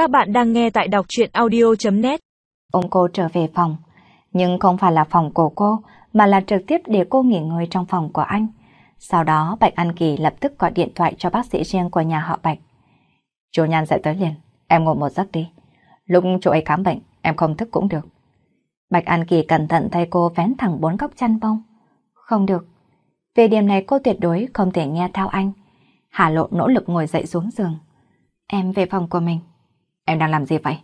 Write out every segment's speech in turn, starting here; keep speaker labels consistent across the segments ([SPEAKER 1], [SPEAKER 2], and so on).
[SPEAKER 1] Các bạn đang nghe tại đọc truyện audio.net
[SPEAKER 2] Ông cô trở về phòng, nhưng không phải là phòng của cô, mà là trực tiếp để cô nghỉ ngơi trong phòng của anh. Sau đó Bạch An Kỳ lập tức gọi điện thoại cho bác sĩ riêng của nhà họ Bạch. Chú Nhan dậy tới liền, em ngủ một giấc đi. Lúc chú ấy khám bệnh, em không thức cũng được. Bạch An Kỳ cẩn thận thay cô vén thẳng bốn góc chăn bông. Không được. Về điểm này cô tuyệt đối không thể nghe theo anh. Hà Lộ nỗ lực ngồi dậy xuống giường. Em về phòng của mình. Em đang làm gì vậy?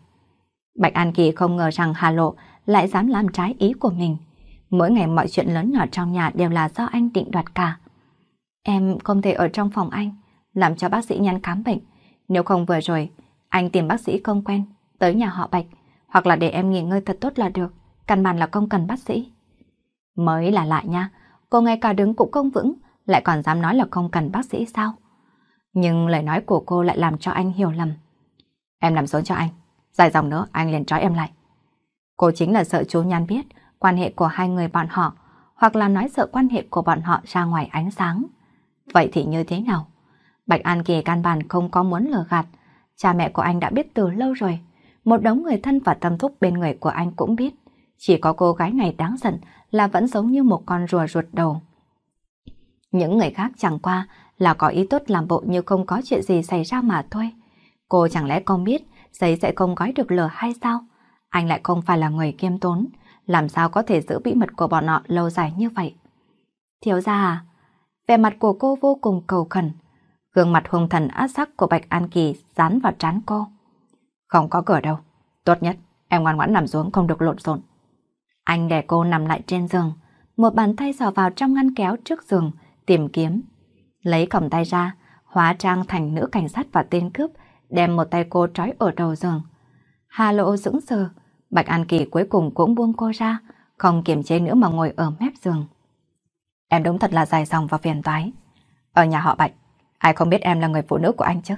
[SPEAKER 2] Bạch An Kỳ không ngờ rằng Hà Lộ lại dám làm trái ý của mình. Mỗi ngày mọi chuyện lớn nhỏ trong nhà đều là do anh định đoạt cả. Em không thể ở trong phòng anh, làm cho bác sĩ nhắn khám bệnh. Nếu không vừa rồi, anh tìm bác sĩ không quen, tới nhà họ Bạch, hoặc là để em nghỉ ngơi thật tốt là được. Căn bản là không cần bác sĩ. Mới là lạ nha, cô ngay cả đứng cũng không vững, lại còn dám nói là không cần bác sĩ sao? Nhưng lời nói của cô lại làm cho anh hiểu lầm. Em nằm xuống cho anh, dài dòng nữa anh liền trói em lại. Cô chính là sợ chú Nhan biết quan hệ của hai người bọn họ, hoặc là nói sợ quan hệ của bọn họ ra ngoài ánh sáng. Vậy thì như thế nào? Bạch An Kỳ căn bản không có muốn lừa gạt. Cha mẹ của anh đã biết từ lâu rồi. Một đống người thân và tâm thúc bên người của anh cũng biết. Chỉ có cô gái này đáng giận là vẫn giống như một con rùa ruột đầu. Những người khác chẳng qua là có ý tốt làm bộ như không có chuyện gì xảy ra mà thôi. Cô chẳng lẽ không biết giấy sẽ không gói được lửa hay sao? Anh lại không phải là người kiêm tốn, làm sao có thể giữ bí mật của bọn họ lâu dài như vậy? Thiếu gia à? Vẻ mặt của cô vô cùng cầu khẩn. Gương mặt hung thần ác sắc của Bạch An Kỳ dán vào trán cô. Không có cửa đâu. Tốt nhất, em ngoan ngoãn nằm xuống không được lộn xộn. Anh để cô nằm lại trên giường, một bàn tay sò vào trong ngăn kéo trước giường, tìm kiếm. Lấy còng tay ra, hóa trang thành nữ cảnh sát và tên cướp, đem một tay cô trói ở đầu giường. Hà lộ dững sờ, Bạch An Kỳ cuối cùng cũng buông cô ra, không kiềm chế nữa mà ngồi ở mép giường. Em đúng thật là dài dòng và phiền toái. Ở nhà họ Bạch, ai không biết em là người phụ nữ của anh chứ?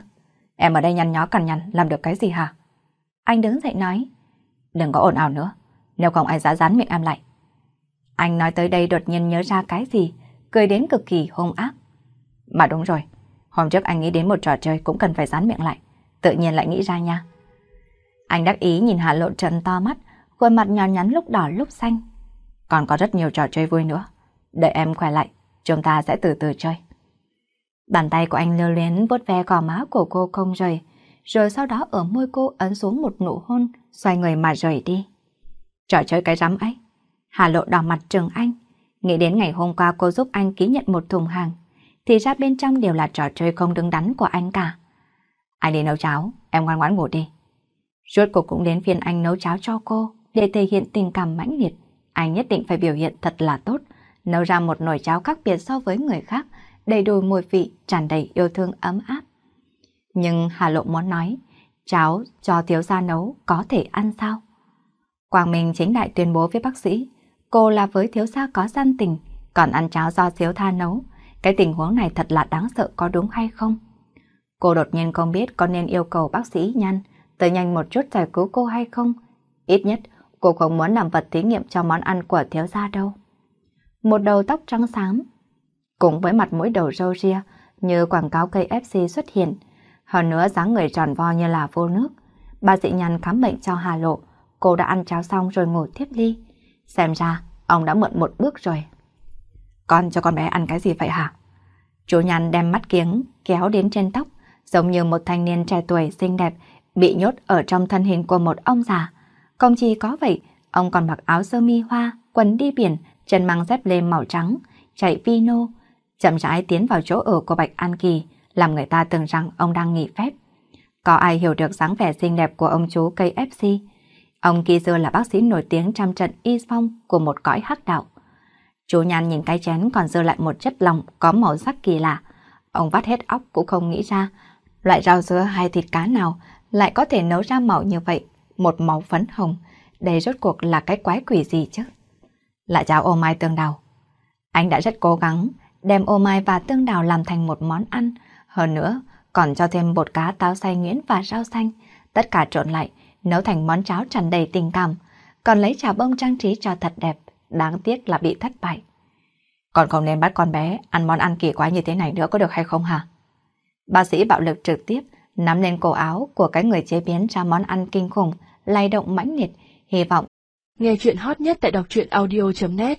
[SPEAKER 2] Em ở đây nhăn nhó cằn nhằn, làm được cái gì hả? Anh đứng dậy nói, đừng có ồn ào nữa, nếu không ai dám dán miệng em lại. Anh nói tới đây đột nhiên nhớ ra cái gì, cười đến cực kỳ hung ác. Mà đúng rồi, hôm trước anh nghĩ đến một trò chơi cũng cần phải dán miệng lại, tự nhiên lại nghĩ ra nha. Anh đắc ý nhìn Hạ Lộ trần to mắt, khuôn mặt nhỏ nhắn lúc đỏ lúc xanh. Còn có rất nhiều trò chơi vui nữa. Đợi em khỏe lại, chúng ta sẽ từ từ chơi. Bàn tay của anh lưu luyến vuốt ve gò má của cô không rời, rồi sau đó ở môi cô ấn xuống một nụ hôn, xoay người mà rời đi. Trò chơi cái rắm ấy. Hà Lộ đỏ mặt trừng anh. Nghĩ đến ngày hôm qua cô giúp anh ký nhận một thùng hàng, thì ra bên trong đều là trò chơi không đứng đắn của anh cả. Anh đi nấu cháo, em ngoan ngoãn ngủ đi. Rốt cuộc cũng đến phiên anh nấu cháo cho cô, để thể hiện tình cảm mãnh liệt. Anh nhất định phải biểu hiện thật là tốt, nấu ra một nồi cháo khác biệt so với người khác, đầy đủ mùi vị, tràn đầy yêu thương ấm áp. Nhưng Hà Lộ muốn nói, cháo cho thiếu gia nấu có thể ăn sao? Quang Minh chính đại tuyên bố với bác sĩ, cô là với thiếu gia có gian tình, còn ăn cháo do thiếu tha nấu. Cái tình huống này thật là đáng sợ có đúng hay không? Cô đột nhiên không biết có nên yêu cầu bác sĩ nhăn tới nhanh một chút giải cứu cô hay không. Ít nhất, cô không muốn làm vật thí nghiệm cho món ăn của thiếu gia đâu. Một đầu tóc trắng xám, cùng với mặt mũi đầu râu ria như quảng cáo cây FC xuất hiện. Hơn nữa dáng người tròn vo như là vô nước. Bà sĩ nhăn khám bệnh cho Hà Lộ, cô đã ăn cháo xong rồi ngồi tiếp ly Xem ra, ông đã mượn một bước rồi. Con cho con bé ăn cái gì vậy hả? Chú nhăn đem mắt kiếng kéo đến trên tóc, giống như một thanh niên trẻ tuổi xinh đẹp bị nhốt ở trong thân hình của một ông già. Không chỉ có vậy, ông còn mặc áo sơ mi hoa, quần đi biển, chân mang dép lê màu trắng, chạy vino, chậm rãi tiến vào chỗ ở của Bạch An Kỳ, làm người ta tưởng rằng ông đang nghỉ phép. Có ai hiểu được dáng vẻ xinh đẹp của ông chú cây FC? Ông kỳ xưa là bác sĩ nổi tiếng trong trận y phong của một cõi hắc đạo. Chú Nhan nhìn cái chén còn dư lại một chất lòng có màu sắc kỳ lạ. Ông vắt hết óc cũng không nghĩ ra loại rau dưa hay thịt cá nào lại có thể nấu ra màu như vậy, một màu phấn hồng. Đây rốt cuộc là cái quái quỷ gì chứ? Lại cháo ô mai tương đào. Anh đã rất cố gắng đem ô mai và tương đào làm thành một món ăn. Hơn nữa, còn cho thêm bột cá táo xay nhuyễn và rau xanh. Tất cả trộn lại, nấu thành món cháo tràn đầy tình cảm. Còn lấy trà bông trang trí cho thật đẹp. Đáng tiếc là bị thất bại. Còn không nên bắt con bé ăn món ăn kỳ quái như thế này nữa có được hay không hả? Bác sĩ bạo lực trực tiếp nắm lên cổ áo của cái người chế biến ra món ăn kinh khủng, lay động mãnh liệt, hy vọng.
[SPEAKER 1] Nghe chuyện hot nhất tại đọc truyện audio.net